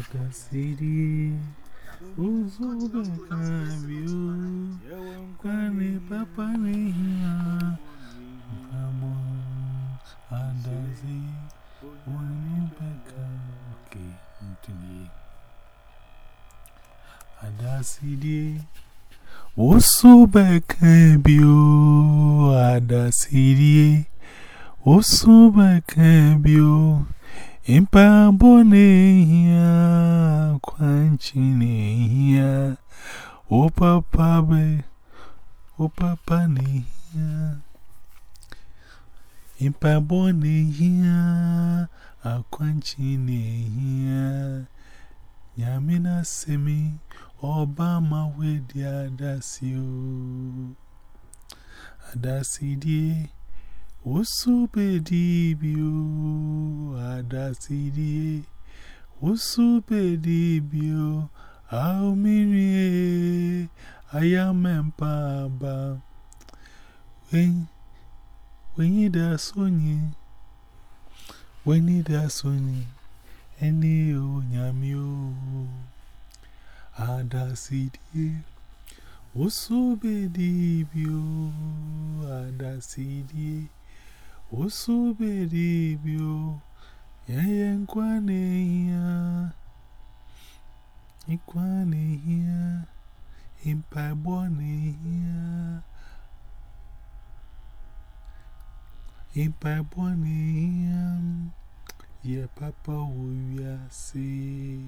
Adasidi, Uzuba Kabio, Kwani Papa Nihia, Pamo, Adasi, Winibeka. Okay, continue. Adasidi, Uzuba Kabio, Adasidi, Uzuba Kabio. Impa bone here, quenching here. O papa be, o papa ne here. Impa bone here, a quenching here. Yamina semi, Obama with the adasio. Adasidi. Usubedibio, Adasidie, Usubedibio, Aumiri, Ayamempaba. When, when you da Sony, when you da Sony, any o Yamio, Adasidie. Usubedibio, Adasidie. Usubedibio, yeye nkwane ya, ikwane ya, impabone ya, impabone ya, ye papa wuya se.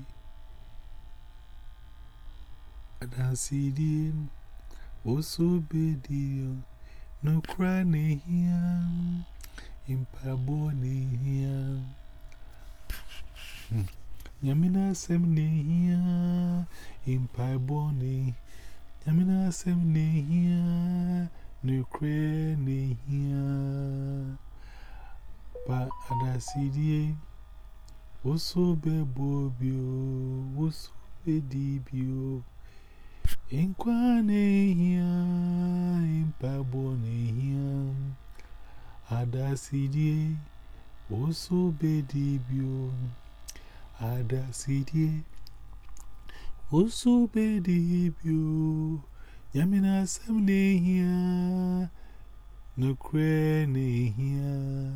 Adansidi, usubedio, no crane ya. Impabone here. Yamina sem here in pie bonny. Yamina sem here, no crane here. But at a CD, also be bobio, also be debio. In quane here, in pie bonny here. At a CD, also be debio. Adasidie Osubedibio Yamina Samne here No crane here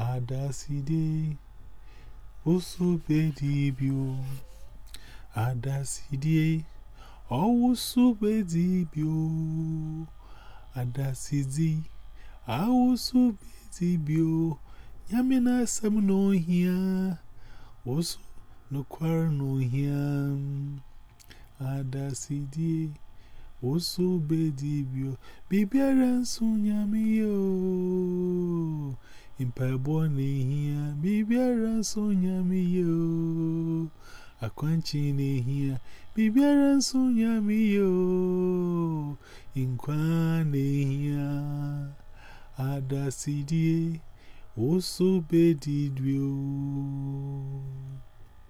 Adasidie Osubedibio Adasidie Osubedibio Adasidie Osubedibio Yamina Samno here Osu no kwarnu yam adasidi Osu bedibio bibiara sunyami yo Impabone here bibiara sunyami yo Akwanchi ne here bibiara sunyami yo Inkwane here adasidi Osu bedibio.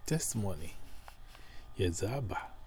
Testimony. Yazaba.